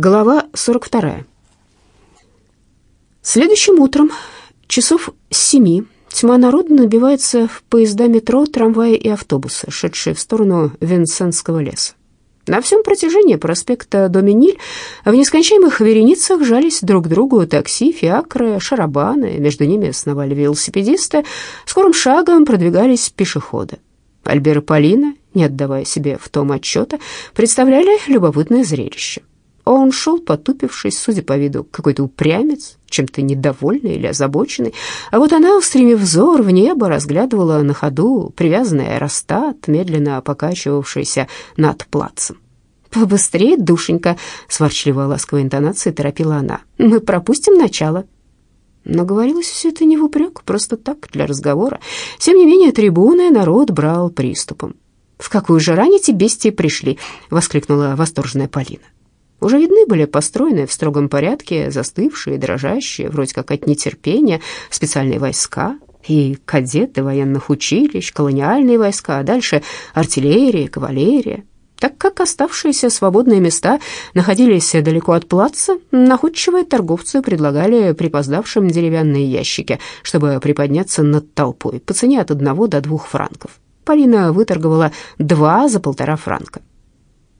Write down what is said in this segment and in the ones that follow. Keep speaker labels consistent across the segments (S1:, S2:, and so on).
S1: Глава 42. Следующим утром, часов с семи, тьма народа набивается в поезда метро, трамваи и автобусы, шедшие в сторону Винсентского леса. На всем протяжении проспекта Доминиль в нескончаемых вереницах жались друг к другу такси, фиакры, шарабаны, между ними сновали велосипедисты, скорым шагом продвигались пешеходы. Альбер и Полина, не отдавая себе в том отчета, представляли любопытное зрелище. Он шел, потупившись, судя по виду, какой-то упрямец, чем-то недовольный или озабоченный. А вот она, устремив взор в небо, разглядывала на ходу привязанный аэростат, медленно покачивавшийся над плацем. «Побыстрее, душенька!» — с ворчливой ласковой интонацией торопила она. «Мы пропустим начало». Но говорилось все это не в упрек, просто так, для разговора. Тем не менее, трибуны народ брал приступом. «В какую же рань эти бестии пришли?» — воскликнула восторженная Полина. Уже видны были построенные в строгом порядке, застывшие, дрожащие, вроде как от нетерпения, специальные войска и кадеты военных училищ, колониальные войска, а дальше артиллерия, кавалерия. Так как оставшиеся свободные места находились далеко от плаца, находчивые торговцы предлагали припоздавшим деревянные ящики, чтобы приподняться над толпой по цене от одного до двух франков. Полина выторговала два за полтора франка.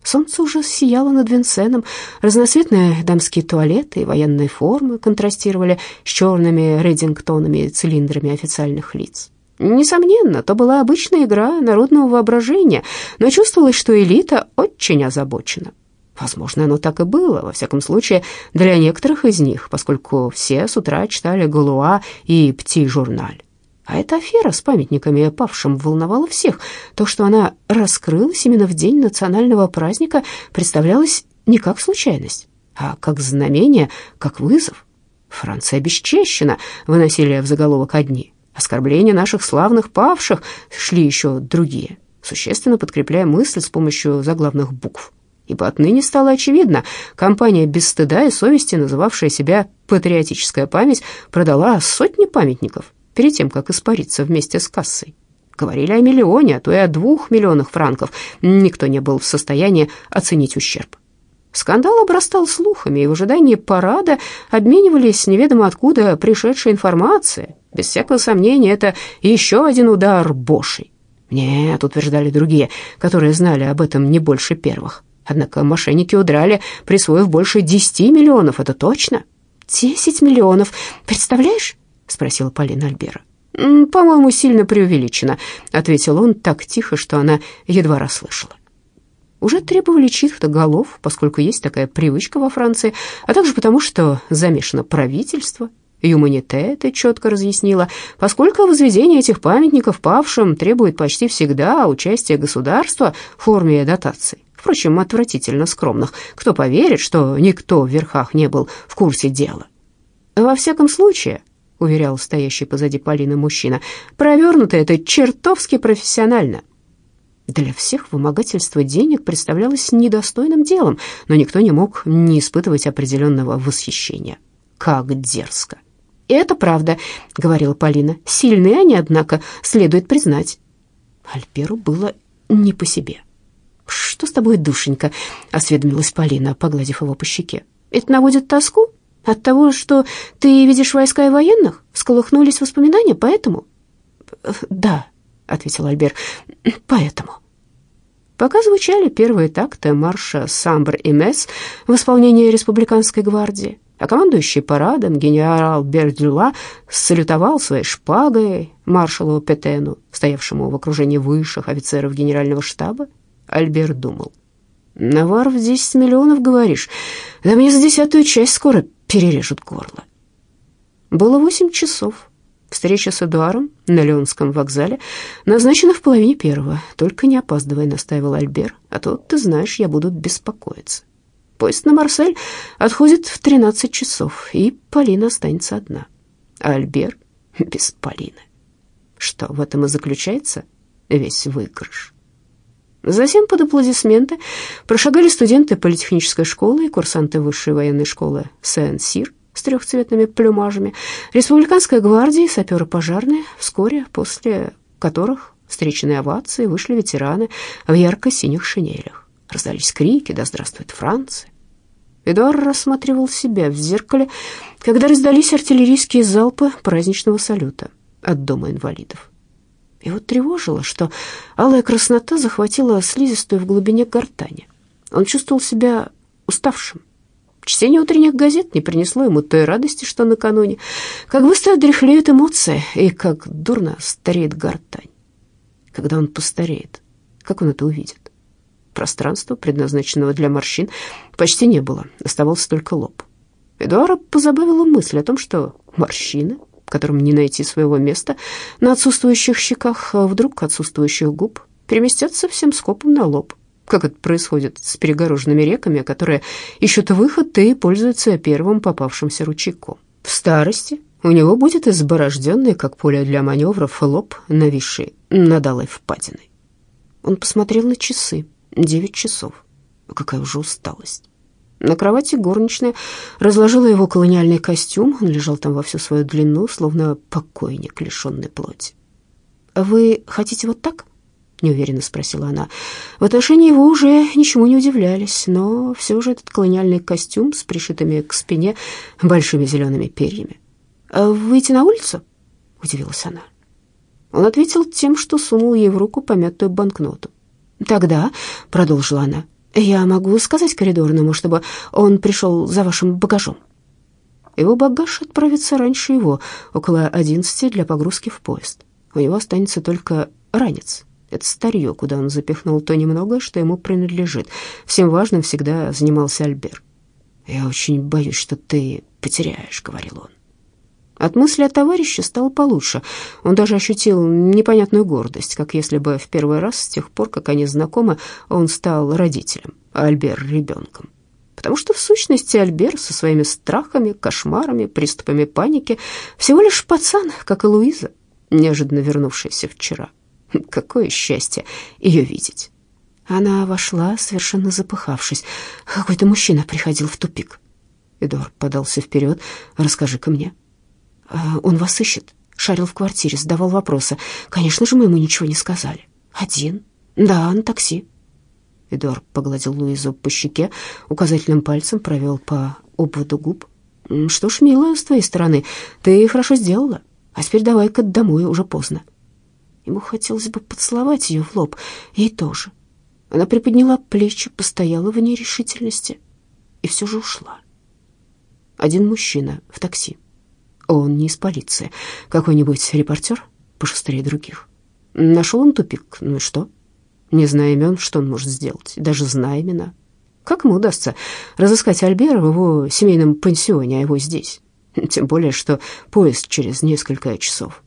S1: Солнце уже сияло над Винсеном. Разноцветные дамские туалеты и военные формы контрастировали с черными редингтонами и цилиндрами официальных лиц. Несомненно, то была обычная игра народного воображения, но чувствовалось, что элита очень озабочена. Возможно, оно так и было, во всяком случае, для некоторых из них, поскольку все с утра читали «Галуа» и «Пти-журналь». А эта афера с памятниками павшим волновала всех. То, что она раскрылась именно в день национального праздника, представлялось не как случайность, а как знамение, как вызов. Франция бесчещена, выносили в заголовок одни. Оскорбления наших славных павших шли еще другие, существенно подкрепляя мысль с помощью заглавных букв. Ибо отныне стало очевидно, компания без стыда и совести, называвшая себя «Патриотическая память», продала сотни памятников, перед тем, как испариться вместе с кассой. Говорили о миллионе, а то и о двух миллионах франков. Никто не был в состоянии оценить ущерб. Скандал обрастал слухами, и в ожидании парада обменивались неведомо откуда пришедшей информацией. Без всякого сомнения, это еще один удар Бошей. Нет, утверждали другие, которые знали об этом не больше первых. Однако мошенники удрали, присвоив больше десяти миллионов, это точно. Десять миллионов, представляешь? Спросила Полина Альбера. «По-моему, сильно преувеличено», — ответил он так тихо, что она едва расслышала. Уже требовали чьих-то голов, поскольку есть такая привычка во Франции, а также потому, что замешано правительство. Юманите это четко разъяснила, поскольку возведение этих памятников павшим требует почти всегда участия государства в форме дотаций. Впрочем, отвратительно скромных. Кто поверит, что никто в верхах не был в курсе дела? Во всяком случае, — уверял стоящий позади Полины мужчина. «Провернуто это чертовски профессионально». Для всех вымогательство денег представлялось недостойным делом, но никто не мог не испытывать определенного восхищения. Как дерзко! «И это правда», — говорила Полина. «Сильные они, однако, следует признать». Альберу было не по себе. «Что с тобой, душенька?» — осведомилась Полина, погладив его по щеке. «Это наводит тоску?» От того, что ты видишь войска и военных, сколыхнулись воспоминания, поэтому...» «Да», — ответил Альбер, — «поэтому». Пока звучали первые такты марша «Самбр и Месс» в исполнении республиканской гвардии, а командующий парадом генерал Бердюла салютовал своей шпагой маршалу Петену, стоявшему в окружении высших офицеров генерального штаба, Альбер думал. «Навар в десять миллионов, говоришь? Да мне за десятую часть скоро перережут горло. Было восемь часов. Встреча с Эдуаром на Леонском вокзале назначена в половине первого. Только не опаздывай, настаивал Альбер, а то, ты знаешь, я буду беспокоиться. Поезд на Марсель отходит в тринадцать часов, и Полина останется одна. А Альбер без Полины. Что в этом и заключается весь выигрыш. Затем под аплодисменты прошагали студенты политехнической школы и курсанты высшей военной школы Сен-Сир с трехцветными плюмажами, республиканская гвардия и саперы пожарные, вскоре после которых встреченные овации вышли ветераны в ярко-синих шинелях. Раздались крики «Да здравствует Франция!». Эдуард рассматривал себя в зеркале, когда раздались артиллерийские залпы праздничного салюта от дома инвалидов. Его тревожило, что алая краснота захватила слизистую в глубине гортани. Он чувствовал себя уставшим. Чтение утренних газет не принесло ему той радости, что накануне. Как быстро дряхлеют эмоции, и как дурно стареет гортань. Когда он постареет, как он это увидит? Пространства, предназначенного для морщин, почти не было, оставался только лоб. Эдуара позабавила мысль о том, что морщины, которым не найти своего места на отсутствующих щеках, а вдруг отсутствующих губ, переместятся всем скопом на лоб как это происходит с перегороженными реками, которые ищут выход и пользуются первым попавшимся ручейком. В старости у него будет изборожденный, как поле для маневров, лоб, нависший над алой впадиной. Он посмотрел на часы. Девять часов. Какая уже усталость. На кровати горничная разложила его колониальный костюм. Он лежал там во всю свою длину, словно покойник, лишенный плоти. «Вы хотите вот так?» — неуверенно спросила она. В отношении его уже ничему не удивлялись, но все же этот колониальный костюм с пришитыми к спине большими зелеными перьями. «А «Выйти на улицу?» — удивилась она. Он ответил тем, что сунул ей в руку помятую банкноту. «Тогда», — продолжила она, — «я могу сказать коридорному, чтобы он пришел за вашим багажом». Его багаж отправится раньше его, около одиннадцати для погрузки в поезд. У него останется только ранец, это старье, куда он запихнул то немногое, что ему принадлежит. Всем важным всегда занимался Альбер. «Я очень боюсь, что ты потеряешь», — говорил он. От мысли о товарище стало получше. Он даже ощутил непонятную гордость, как если бы в первый раз с тех пор, как они знакомы, он стал родителем, а Альбер — ребенком. Потому что, в сущности, Альбер со своими страхами, кошмарами, приступами паники всего лишь пацан, как и Луиза, неожиданно вернувшаяся вчера. Какое счастье ее видеть. Она вошла, совершенно запыхавшись. Какой-то мужчина приходил в тупик. Эдуард подался вперед. «Расскажи-ка мне». «А, «Он вас ищет. Шарил в квартире, задавал вопросы. Конечно же, мы ему ничего не сказали. Один? Да, на такси». Эдуард погладил Луизу по щеке, указательным пальцем провел по обводу губ. «Что ж, милая, с твоей стороны, ты хорошо сделала. А теперь давай-ка домой, уже поздно». Ему хотелось бы поцеловать ее в лоб, ей тоже. Она приподняла плечи, постояла в нерешительности и все же ушла. Один мужчина в такси. Он не из полиции, какой-нибудь репортер, пошустрее других. Нашел он тупик, ну и что? Не зная имен, что он может сделать, даже зная имена. Как ему удастся разыскать Альбера в его семейном пансионе, а его здесь? Тем более, что поезд через несколько часов.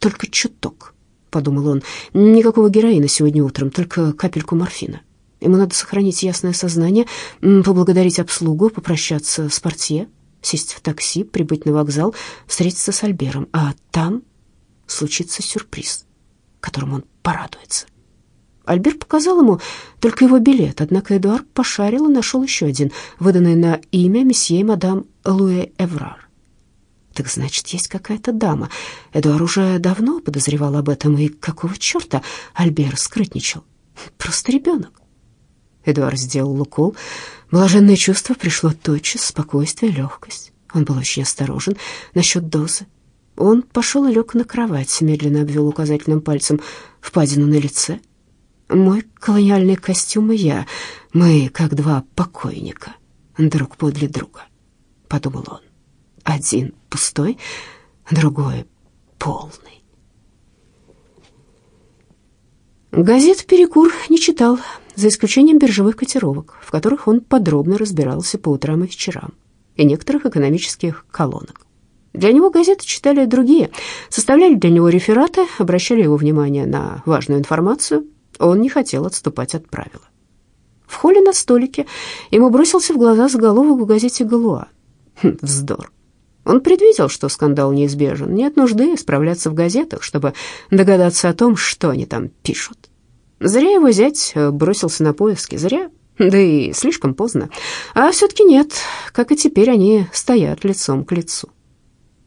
S1: «Только чуток», — подумал он. «Никакого героина сегодня утром, только капельку морфина. Ему надо сохранить ясное сознание, поблагодарить обслугу, попрощаться с портье, сесть в такси, прибыть на вокзал, встретиться с Альбером, а там случится сюрприз, которому он порадуется». Альбер показал ему только его билет, однако Эдуард пошарил и нашел еще один, выданный на имя месье мадам Луэ Эврар. Так значит, есть какая-то дама. Эдуар уже давно подозревал об этом, и какого черта Альбер скрытничал? Просто ребенок. Эдуард сделал укол. Блаженное чувство пришло тотчас, спокойствие, легкость. Он был очень осторожен насчет дозы. Он пошел и лег на кровать, медленно обвел указательным пальцем впадину на лице. «Мой колониальный костюм и я, мы как два покойника, друг подле друга», — подумал он. Один пустой, другой полный. Газет «Перекур» не читал, за исключением биржевых котировок, в которых он подробно разбирался по утрам и вечерам, и некоторых экономических колонок. Для него газеты читали другие, составляли для него рефераты, обращали его внимание на важную информацию. Он не хотел отступать от правила. В холле на столике ему бросился в глаза заголовок в газете «Галуа». Хм, вздор. Он предвидел, что скандал неизбежен. Нет нужды справляться в газетах, чтобы догадаться о том, что они там пишут. Зря его зять э, бросился на поиски, зря, да и слишком поздно. А все-таки нет, как и теперь они стоят лицом к лицу.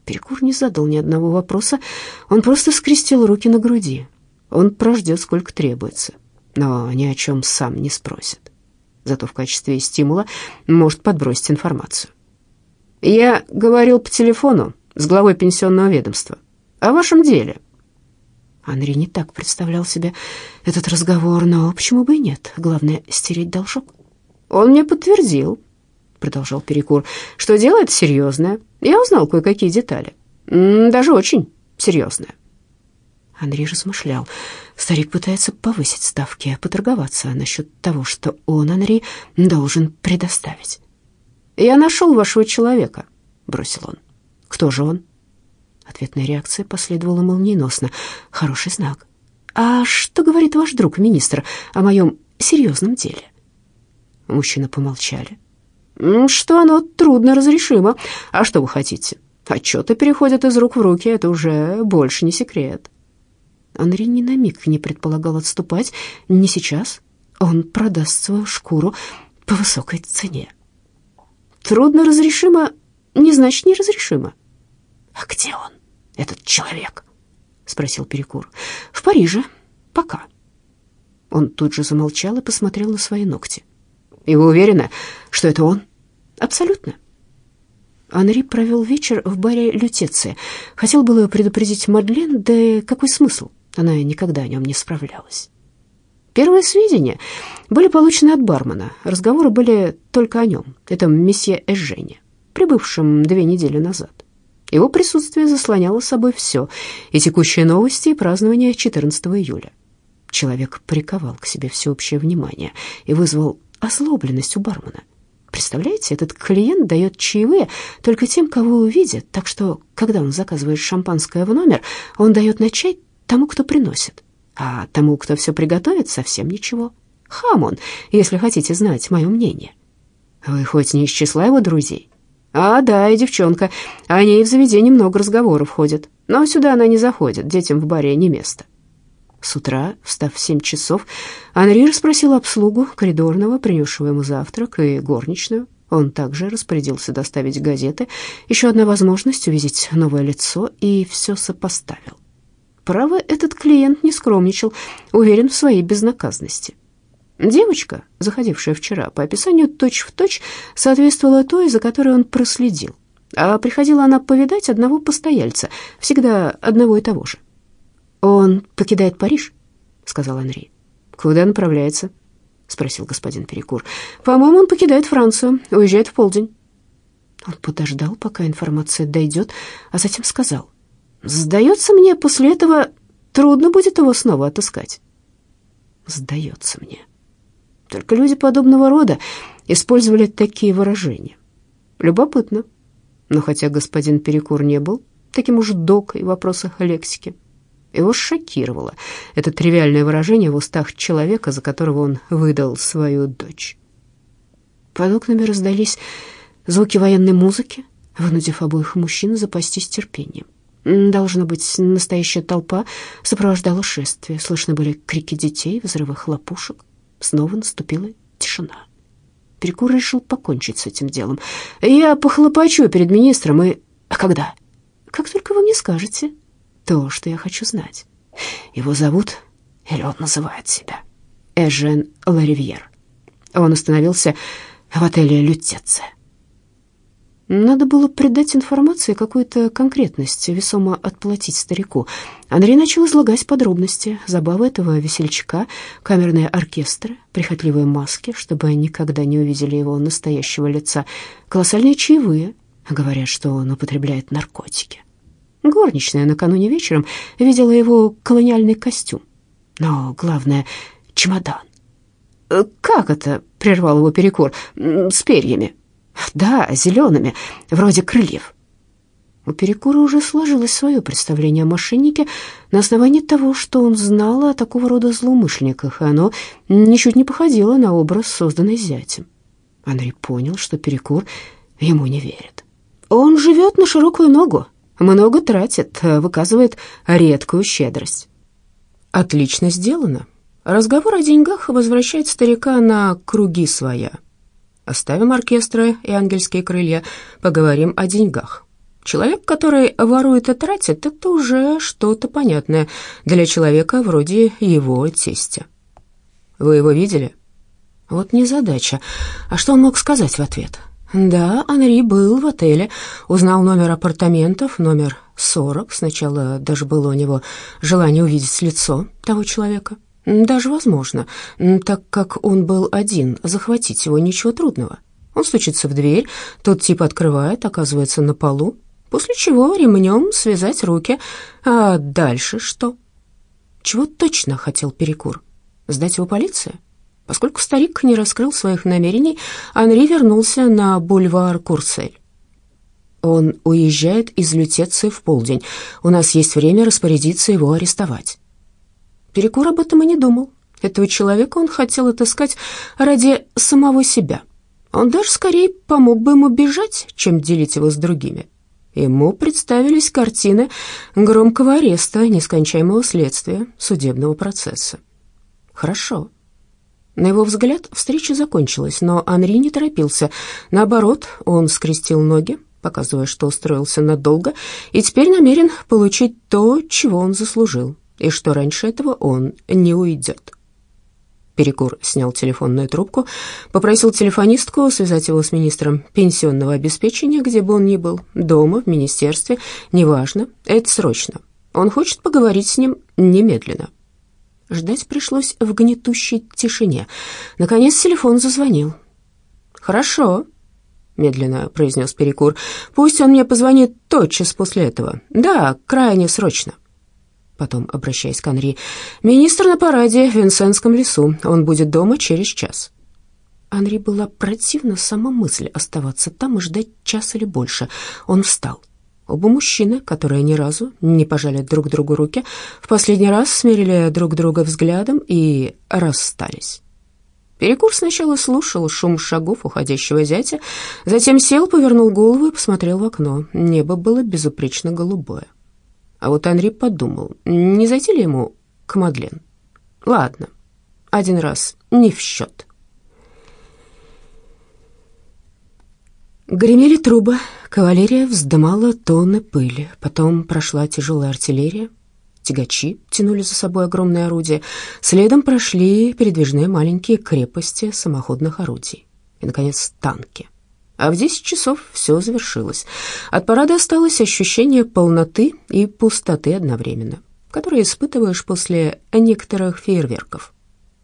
S1: Перекур не задал ни одного вопроса, он просто скрестил руки на груди. Он прождет, сколько требуется, но ни о чем сам не спросит. зато в качестве стимула может подбросить информацию. «Я говорил по телефону с главой пенсионного ведомства о вашем деле».
S2: Анри не так представлял себе этот разговор, но почему бы и нет? Главное — стереть должок.
S1: «Он мне подтвердил», — продолжал Перекур, — «что дело это серьезное. Я узнал кое-какие детали. Даже очень серьезное».
S2: Андрей размышлял. Старик пытается повысить ставки, поторговаться насчет того, что он, Анри, должен предоставить.
S1: «Я нашел вашего человека», — бросил он.
S2: «Кто же он?» Ответная реакция последовала молниеносно. Хороший знак. «А что говорит ваш друг, министр, о моем серьезном деле?»
S1: Мужчины помолчали. «Что оно трудно разрешимо. А что вы хотите? Отчеты переходят из рук в руки, это уже больше не секрет».
S2: Анри ни на миг не предполагал отступать. Не сейчас. Он продаст свою шкуру по высокой цене.
S1: Трудно разрешимо не значит неразрешимо.
S2: А где он, этот человек? спросил Перекур.
S1: В Париже. Пока.
S2: Он тут же замолчал и посмотрел на свои ногти.
S1: И вы уверены, что это он?
S2: Абсолютно. Анри провел вечер в баре «Лютеция». Хотел было предупредить Мадлен, да какой смысл? Она никогда о нем не справлялась.
S1: Первые сведения были получены от бармена. Разговоры были только о нем, этом месье Эжене, прибывшем две недели назад. Его присутствие заслоняло собой все, и текущие новости, и празднование 14 июля. Человек приковал к себе всеобщее внимание и вызвал озлобленность у бармена. Представляете, этот клиент дает чаевые только тем, кого увидит, так что, когда он заказывает шампанское в номер, он дает на чай тому, кто приносит, а тому, кто все приготовит, совсем ничего. Хам он, если хотите знать мое мнение. Вы хоть не из числа его друзей? А, да, и девчонка. О ней в заведении много разговоров ходит, но сюда она не заходит, детям в баре не место. С утра, встав в семь часов, Анри расспросил обслугу коридорного, принесшего ему завтрак, и горничную. Он также распорядился доставить газеты, еще одна возможность увидеть новое лицо, и все сопоставил. Право, этот клиент не скромничал, уверен в своей безнаказанности. Девочка, заходившая вчера, по описанию точь-в-точь соответствовала той, за которой он проследил. А приходила она повидать одного постояльца, всегда одного и того же. «Он покидает Париж?» — сказал Анри. «Куда направляется?» — спросил господин Перекур. «По-моему, он покидает Францию, уезжает в полдень».
S2: Он подождал, пока информация дойдет, а затем сказал.
S1: Сдается мне, после этого трудно будет его снова отыскать.
S2: Сдается мне.
S1: Только люди подобного рода использовали такие выражения. Любопытно. Но хотя господин Перекур не был таким уж докой в вопросах лексики, его шокировало это тривиальное выражение в устах человека, за которого он выдал свою дочь.
S2: Под окнами раздались звуки военной музыки, вынудив обоих мужчин запастись терпением. Должно быть, настоящая толпа сопровождала шествие. Слышны были крики детей, взрывы хлопушек. Снова наступила тишина. Перекур решил покончить с этим делом.
S1: «Я похлопочу перед министром и...»
S2: «А когда?»
S1: «Как только вы мне скажете
S2: то, что я хочу знать. Его зовут, или он называет себя, Эжен Ларивьер. Он остановился в отеле «Лютеция».
S1: Надо было придать информации какую-то конкретность, весомо отплатить старику. Андрей начал излагать подробности, забавы этого весельчака, камерные оркестры, прихотливые маски, чтобы никогда не увидели его настоящего лица, колоссальные чаевые, говорят, что он употребляет наркотики. Горничная накануне вечером видела его колониальный костюм. Но главное — чемодан.
S2: «Как это?» — прервал его перекур. «С перьями».
S1: Да, зелеными, вроде крыльев.
S2: У Перекура уже сложилось свое представление о мошеннике на основании того, что он знал о такого рода злоумышленниках, и оно ничуть не походило на образ, созданный зятем. Андрей понял, что Перекур ему не верит.
S1: Он живет на широкую ногу, много тратит, выказывает редкую щедрость. Отлично сделано. Разговор о деньгах возвращает старика на круги своя. Оставим оркестры и ангельские крылья, поговорим о деньгах. Человек, который ворует и тратит, это уже что-то понятное для человека вроде его тестя. Вы его видели?
S2: Вот незадача. А что он мог сказать в ответ? Да, Анри был в отеле, узнал номер апартаментов, номер 40. Сначала даже было у него желание увидеть лицо того человека. Даже возможно, так как он был один, захватить его ничего трудного. Он стучится в дверь, тот тип открывает, оказывается на полу, после чего ремнем связать руки. А дальше что? Чего точно хотел Перекур? Сдать его полиции? Поскольку старик не раскрыл своих намерений, Анри вернулся на бульвар Курсель. Он уезжает из Лютеции в полдень. У нас есть время распорядиться его арестовать. Перекур об этом и не думал. Этого человека он хотел отыскать ради самого себя. Он даже скорее помог бы ему бежать, чем делить его с другими. Ему представились картины громкого ареста, нескончаемого следствия, судебного процесса. Хорошо. На его взгляд, встреча закончилась, но Анри не торопился. Наоборот, он скрестил ноги, показывая, что устроился надолго, и теперь намерен получить то, чего он заслужил, и что раньше этого он не уйдет. Перекур снял телефонную трубку, попросил телефонистку связать его с министром пенсионного обеспечения, где бы он ни был, дома, в министерстве, неважно, это срочно. Он хочет поговорить с ним немедленно. Ждать пришлось в гнетущей тишине. Наконец телефон зазвонил. «Хорошо», — медленно произнес Перекур. «Пусть он мне позвонит тотчас после этого. Да, крайне срочно». Потом, обращаясь к Анри, «Министр на параде в Винсенском лесу. Он будет дома через час». Анри была противна сама мысль оставаться там и ждать час или больше. Он встал. Оба мужчины, которые ни разу не пожали друг другу руки, в последний раз смерили друг друга взглядом и расстались. Перекур сначала слушал шум шагов уходящего зятя, затем сел, повернул голову и посмотрел в окно. Небо было безупречно голубое. А вот Анри подумал, не зайти ли ему к Мадлен? Ладно, один раз не в счет. Гремели трубы, кавалерия вздымала тонны пыли, потом прошла тяжелая артиллерия, тягачи тянули за собой огромные орудия, следом прошли передвижные маленькие крепости самоходных орудий и, наконец, танки. А в десять часов все завершилось. От парада осталось ощущение полноты и пустоты одновременно, которое испытываешь после некоторых фейерверков.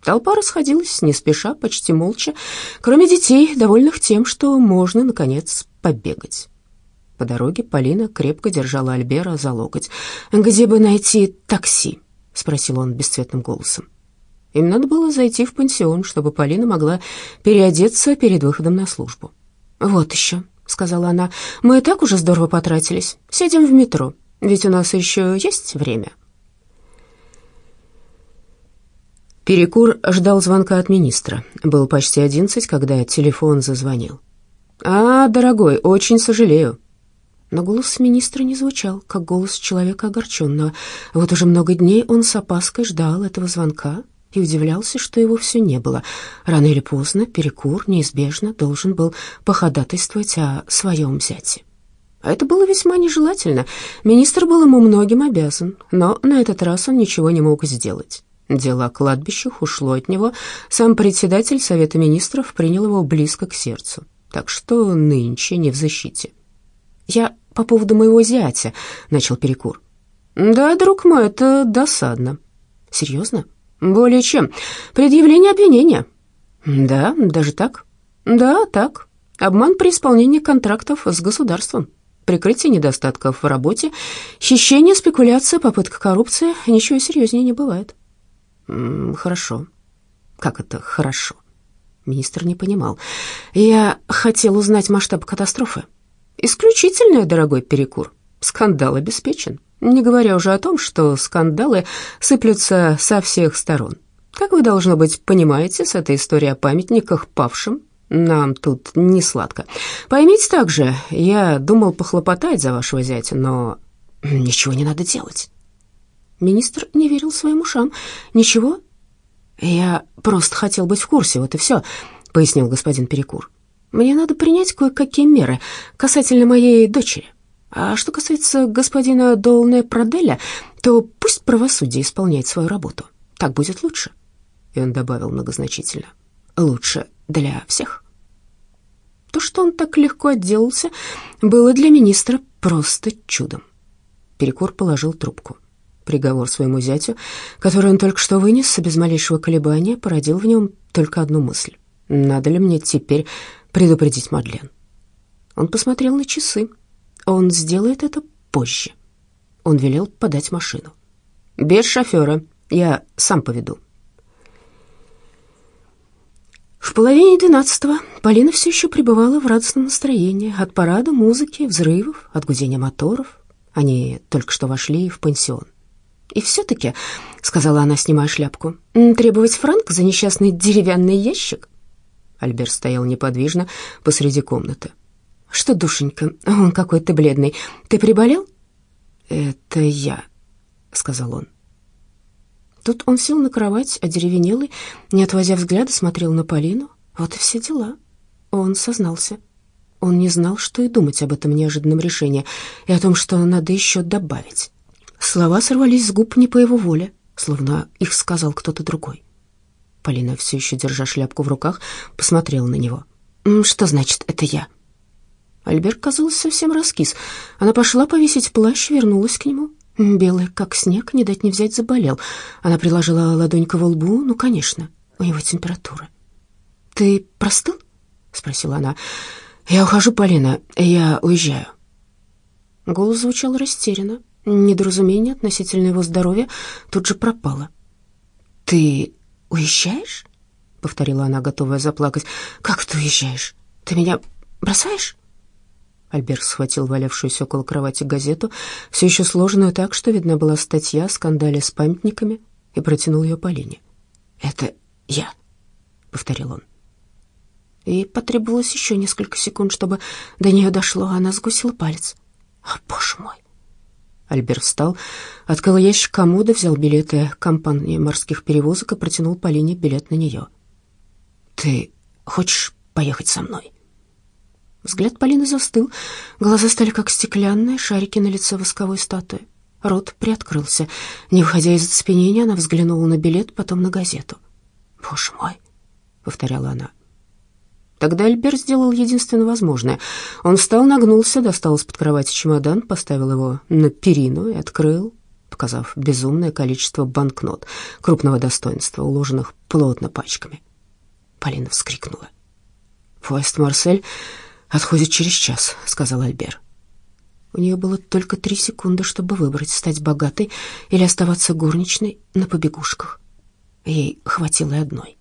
S2: Толпа расходилась не спеша, почти молча, кроме детей, довольных тем, что можно, наконец, побегать. По дороге Полина крепко держала Альбера за локоть. «Где бы найти такси?» — спросил он бесцветным голосом. Им надо было зайти в пансион, чтобы Полина могла переодеться перед выходом на службу. «Вот еще», — сказала она, — «мы и так уже здорово потратились. Сядем в метро, ведь у нас еще есть время». Перекур ждал звонка от министра. Был почти одиннадцать, когда телефон зазвонил. «А, дорогой, очень сожалею». Но голос министра не звучал, как голос человека огорченного. Вот уже много дней он с опаской ждал этого звонка и удивлялся, что его все не было. Рано или поздно Перекур неизбежно должен был походатайствовать о своем зяте. А это было весьма нежелательно. Министр был ему многим обязан, но на этот раз он ничего не мог сделать. Дело о кладбищах ушло от него. Сам председатель Совета Министров принял его близко к сердцу, так что нынче не в защите. «Я по поводу моего зятя», — начал Перекур. «Да, друг мой, это досадно». «Серьезно?» «Более чем. Предъявление обвинения». «Да, даже так?» «Да, так. Обман при исполнении контрактов с государством, прикрытие недостатков в работе, хищение, спекуляция, попытка коррупции. Ничего серьезнее не бывает». «Хорошо. Как это хорошо?» Министр не понимал. «Я хотел узнать масштаб катастрофы». «Исключительно, дорогой Перекур. Скандал обеспечен, не говоря уже о том, что скандалы сыплются со всех сторон. Как вы, должно быть, понимаете, с этой историей о памятниках павшим нам тут не сладко. Поймите также, я думал похлопотать за вашего зятя, но ничего не надо делать. Министр не верил своим ушам. «Ничего?» «Я просто хотел быть в курсе, вот и все», — пояснил господин Перекур. «Мне надо принять кое-какие меры касательно моей дочери. А что касается господина Долне Проделя, то пусть правосудие исполняет свою работу. Так будет лучше». И он добавил многозначительно.
S1: лучше для всех. То, что он так легко отделался, было для министра просто чудом. Перекур положил трубку. Приговор своему зятю, который он только что вынес, без малейшего колебания, породил в нем только одну мысль. «Надо ли мне теперь предупредить Мадлен?» Он посмотрел на часы. Он сделает это позже. Он велел подать машину. «Без шофера. Я сам поведу». В половине двенадцатого Полина все еще пребывала в радостном настроении от парада, музыки, взрывов, от гудения моторов. Они только что вошли в пансион. «И все-таки», — сказала она, снимая шляпку, — «требовать франк за несчастный деревянный ящик?» Альберт стоял неподвижно посреди комнаты. «Что, душенька, он какой то бледный. Ты приболел?» «Это я», — сказал он. Тут он сел на кровать, одеревенелый, не отводя взгляда, смотрел на Полину. Вот и все дела. Он сознался. Он не знал, что и думать об этом неожиданном решении, и о том, что надо еще добавить. Слова сорвались с губ не по его воле, словно их сказал кто-то другой. Полина, все еще держа шляпку в руках, посмотрела на него. «Что значит «это я»?» Альберт, казалось, совсем раскис. Она пошла повесить плащ, вернулась к нему. Белый, как снег, не дать не взять, заболел. Она приложила ладонь к его лбу. Ну, конечно, у него температура. «Ты простыл?» — спросила она. «Я ухожу, Полина, я уезжаю». Голос звучал растерянно. Недоразумение относительно его здоровья тут же пропало. «Ты уезжаешь?» — повторила она, готовая заплакать. «Как ты уезжаешь? Ты меня бросаешь?» Альберт схватил валявшуюся около кровати газету, все еще сложенную так, что видна была статья о скандале с памятниками, и протянул ее Полине. «Это я», — повторил он. И потребовалось еще несколько секунд, чтобы до нее дошло, а она сгусила палец. «О, боже мой!» Альберт встал, открыл ящик комода, взял билеты компании морских перевозок и протянул Полине билет на нее. «Ты хочешь поехать со мной?» Взгляд Полины застыл, глаза стали как стеклянные, шарики на лице восковой статуи. Рот приоткрылся. Не выходя из оцепенения, она взглянула на билет, потом на газету. «Боже мой!» — повторяла она. Тогда Альберт сделал единственно возможное. Он встал, нагнулся, достал из-под кровати чемодан, поставил его на перину и открыл, показав безумное количество банкнот крупного достоинства, уложенных плотно пачками. Полина вскрикнула. Поезд «Марсель» отходит через час», — сказал Альбер. У нее было только три секунды, чтобы выбрать, стать богатой или оставаться горничной на побегушках. Ей хватило и одной.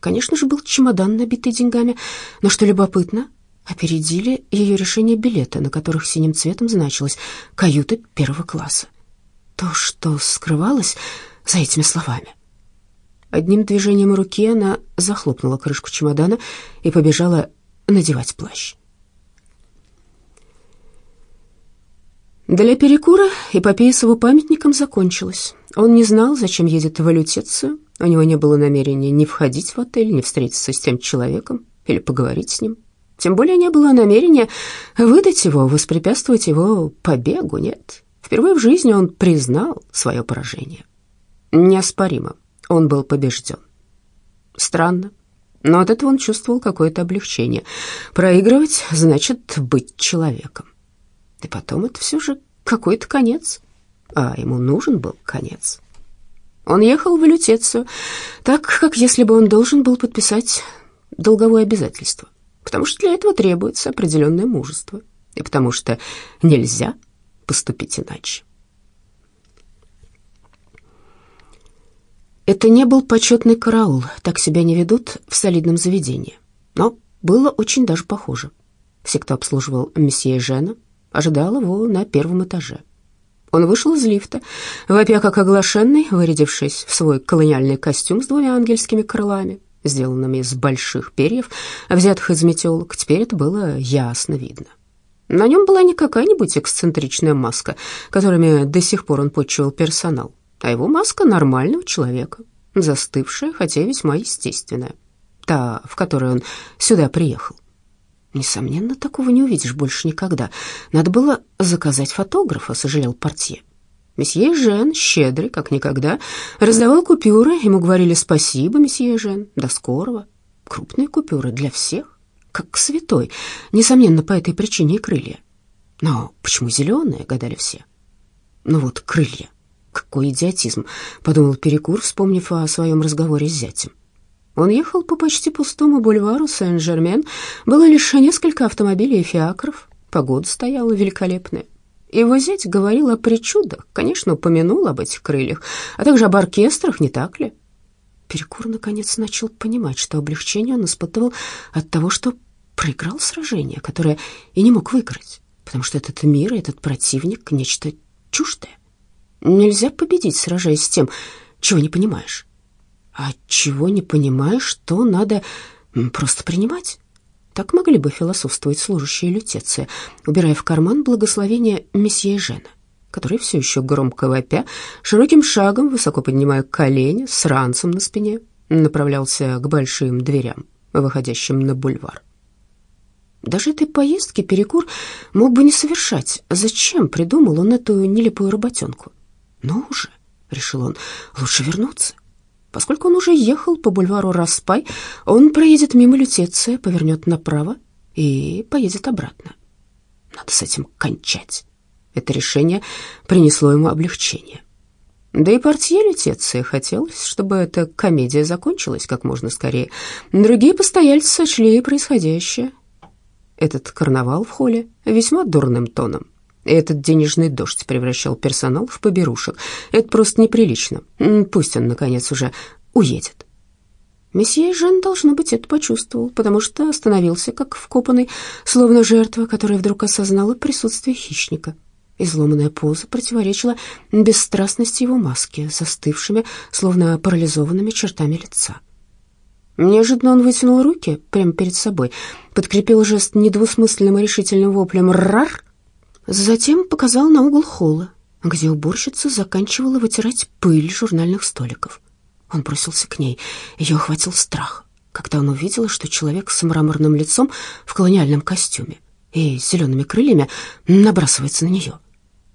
S1: Конечно же, был чемодан, набитый деньгами, но, что любопытно, опередили ее решение билета, на которых синим цветом значилось «каюта первого класса». То, что скрывалось за этими словами. Одним движением руки она захлопнула крышку чемодана и побежала надевать плащ. Для перекура эпопея с его памятником закончилась. Он не знал, зачем едет в Алютецию. У него не было намерения ни входить в отель, ни встретиться с тем человеком или поговорить с ним. Тем более не было намерения выдать его, воспрепятствовать его побегу, нет. Впервые в жизни он признал свое поражение. Неоспоримо, он был побежден. Странно, но от этого он чувствовал какое-то облегчение. Проигрывать значит быть человеком. И потом это все же какой-то конец, а ему нужен был конец. Он ехал в Лютецию, так, как если бы он должен был подписать долговое обязательство, потому что для этого требуется определенное мужество, и потому что нельзя поступить иначе. Это не был почетный караул, так себя не ведут в солидном заведении. Но было очень даже похоже. Все, кто обслуживал месье Жена, ожидал его на первом этаже. Он вышел из лифта, вопя как оглашенный, вырядившись в свой колониальный костюм с двумя ангельскими крылами, сделанными из больших перьев, взятых из метелок. Теперь это было ясно видно. На нем была не какая-нибудь эксцентричная маска, которыми до сих пор он почивал персонал, а его маска нормального человека, застывшая, хотя весьма естественная, та, в которой он сюда приехал. Несомненно, такого не увидишь больше никогда. Надо было заказать фотографа, сожалел портье. Месье Жен, щедрый, как никогда, раздавал купюры, ему говорили «спасибо, месье Жен, до скорого». Крупные купюры для всех, как святой, несомненно, по этой причине и крылья. Но почему зеленые, гадали все. Ну вот крылья, какой идиотизм, подумал Перекур, вспомнив о своем разговоре с зятем. Он ехал по почти пустому бульвару Сен-Жермен, было лишь несколько автомобилей и фиакров, погода стояла великолепная. Его зять говорил о причудах, конечно, упомянул об этих крыльях, а также об оркестрах, не так ли? Перекур наконец начал понимать, что облегчение он испытывал от того, что проиграл сражение, которое и не мог выиграть, потому что этот мир и этот противник — нечто чуждое. Нельзя победить, сражаясь с тем, чего не понимаешь. А чего не понимаешь, то надо просто принимать. Так могли бы философствовать служащие Лютеция, убирая в карман благословение месье Жена, который все еще громко вопя, широким шагом, высоко поднимая колени, с ранцем на спине, направлялся к большим дверям, выходящим на бульвар. Даже этой поездки перекур мог бы не совершать. Зачем придумал он эту нелепую работенку? Ну уже, решил он, лучше вернуться. Поскольку он уже ехал по бульвару Распай, он проедет мимо Лютеция, повернет направо и поедет обратно. Надо с этим кончать. Это решение принесло ему облегчение. Да и портье Лютеция хотелось, чтобы эта комедия закончилась как можно скорее. Другие постояльцы сочли происходящее. Этот карнавал в холле весьма дурным тоном. Этот денежный дождь превращал персонал в поберушек. Это просто неприлично. Пусть он, наконец, уже уедет. Месье Жен, должно быть, это почувствовал, потому что остановился, как вкопанный, словно жертва, которая вдруг осознала присутствие хищника. Изломанная поза противоречила бесстрастности его маски, застывшими, словно парализованными чертами лица. Неожиданно он вытянул руки прямо перед собой, подкрепил жест недвусмысленным и решительным воплем «Рар!» Затем показал на угол холла, где уборщица заканчивала вытирать пыль журнальных столиков. Он бросился к ней. Ее охватил страх, когда он увидел, что человек с мраморным лицом в колониальном костюме и зелеными крыльями набрасывается на нее.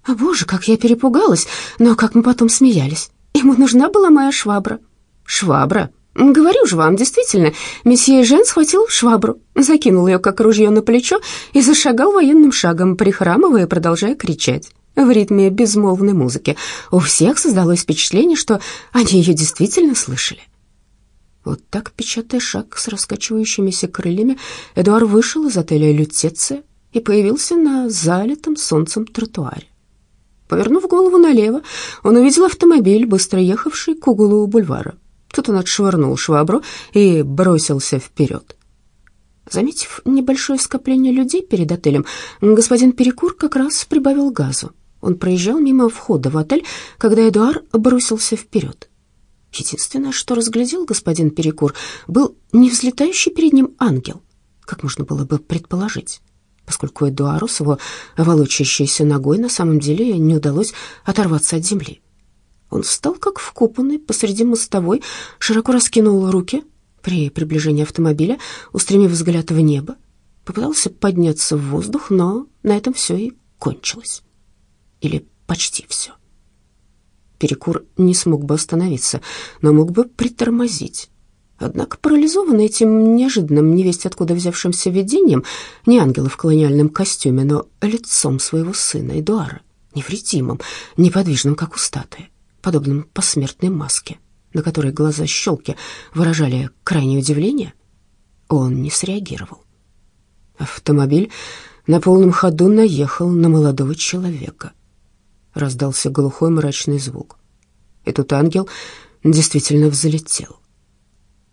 S1: «О, боже, как я перепугалась! Но как мы потом смеялись! Ему нужна была моя швабра!» «Швабра?» «Говорю же вам, действительно, месье Жен схватил швабру, закинул ее как ружье на плечо и зашагал военным шагом, прихрамывая и продолжая кричать в ритме безмолвной музыки. У всех создалось впечатление, что они ее действительно слышали. Вот так, печатая шаг с раскачивающимися крыльями, Эдуард вышел из отеля «Лютеция» и появился на залитом солнцем тротуаре. Повернув голову налево, он увидел автомобиль, быстро ехавший к углу бульвара. Тут он отшвырнул швабру и бросился вперед. Заметив небольшое скопление людей перед отелем, господин Перекур как раз прибавил газу. Он проезжал мимо входа в отель, когда Эдуар бросился вперед. Единственное, что разглядел господин Перекур, был не взлетающий перед ним ангел, как можно было бы предположить, поскольку Эдуару с его волочащейся ногой на самом деле не удалось оторваться от земли. Он встал как вкопанный посреди мостовой, широко раскинул руки при приближении автомобиля, устремив взгляд в небо, попытался подняться в воздух, но на этом все и кончилось. Или почти все. Перекур не смог бы остановиться, но мог бы притормозить. Однако, парализованный этим неожиданным, невесть откуда взявшимся видением, не ангела в колониальном костюме, но лицом своего сына Эдуара, невредимым, неподвижным, как у статуи, подобным посмертной маске, на которой глаза щелки выражали крайнее удивление, он не среагировал. Автомобиль на полном ходу наехал на молодого человека. Раздался глухой мрачный звук. И тут ангел действительно взлетел.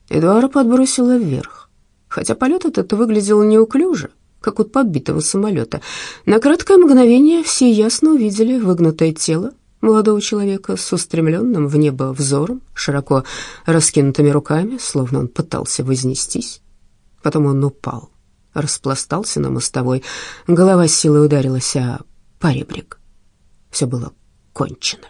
S1: Эдуара подбросила вверх, хотя полет этот выглядел неуклюже, как у подбитого самолета. На краткое мгновение все ясно увидели выгнутое тело молодого человека с устремленным в небо взором, широко раскинутыми руками, словно он пытался вознестись. Потом он упал, распластался на мостовой, голова силой ударилась о поребрик. Все было кончено.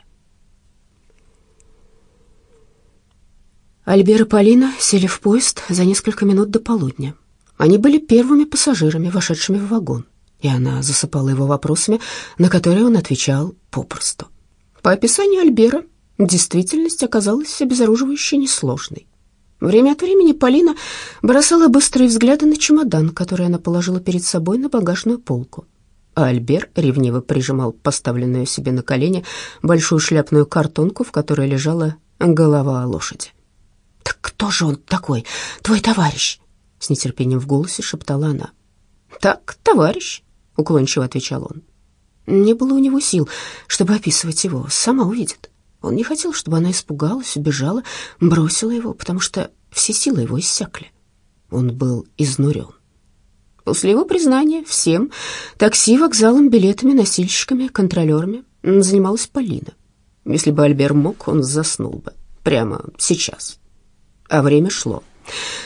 S1: Альбер и Полина сели в поезд за несколько минут до полудня. Они были первыми пассажирами, вошедшими в вагон, и она засыпала его вопросами, на которые он отвечал попросту. По описанию Альбера, действительность оказалась обезоруживающе несложной. Время от времени Полина бросала быстрые взгляды на чемодан, который она положила перед собой на багажную полку. А Альбер ревниво прижимал поставленную себе на колени большую шляпную картонку, в которой лежала голова лошади.
S2: «Так кто же он такой, твой товарищ?» — с нетерпением в голосе шептала она.
S1: «Так, товарищ», — уклончиво отвечал он. Не было у него сил, чтобы описывать его, сама увидит. Он не хотел, чтобы она испугалась, убежала, бросила его, потому что все силы его иссякли. Он был изнурен. После его признания всем такси, вокзалом, билетами, носильщиками, контролерами занималась Полина. Если бы Альбер мог, он заснул бы прямо сейчас. А время шло.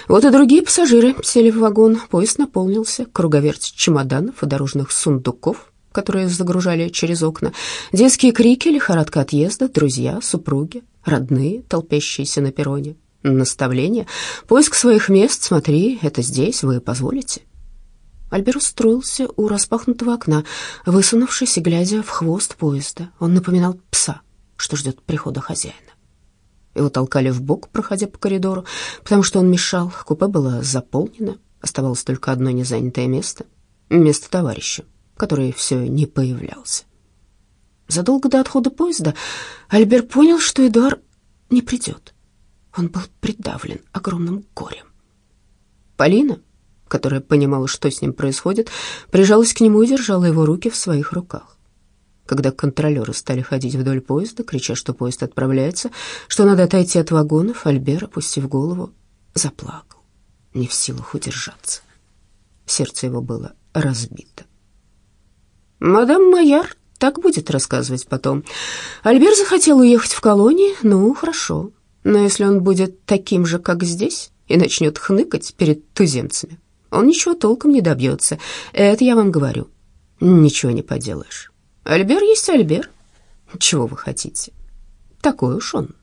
S1: Вот и другие пассажиры сели в вагон, поезд наполнился, круговерть чемоданов и дорожных сундуков, которые загружали через окна, детские крики, лихорадка отъезда, друзья, супруги, родные, толпящиеся на перроне, наставления, поиск своих мест, смотри, это здесь, вы позволите. Альбер устроился у распахнутого окна, высунувшись и глядя в хвост поезда. Он напоминал пса, что ждет прихода хозяина. Его толкали в бок, проходя по коридору, потому что он мешал. Купе было заполнено, оставалось только одно незанятое место — место товарища, который все не появлялся. Задолго до отхода поезда Альбер понял, что Эдуард не придет. Он был придавлен огромным горем. Полина, которая понимала, что с ним происходит, прижалась к нему и держала его руки в своих руках когда контролеры стали ходить вдоль поезда, крича, что поезд отправляется, что надо отойти от вагонов, Альбер, опустив голову, заплакал, не в силах удержаться. Сердце его было разбито. «Мадам Майяр так будет рассказывать потом. Альбер захотел уехать в колонии, ну, хорошо. Но если он будет таким же, как здесь, и начнет хныкать перед туземцами, он ничего толком не добьется. Это я вам говорю. Ничего не поделаешь». Альбер есть Альбер. Чего вы хотите? Такой уж он.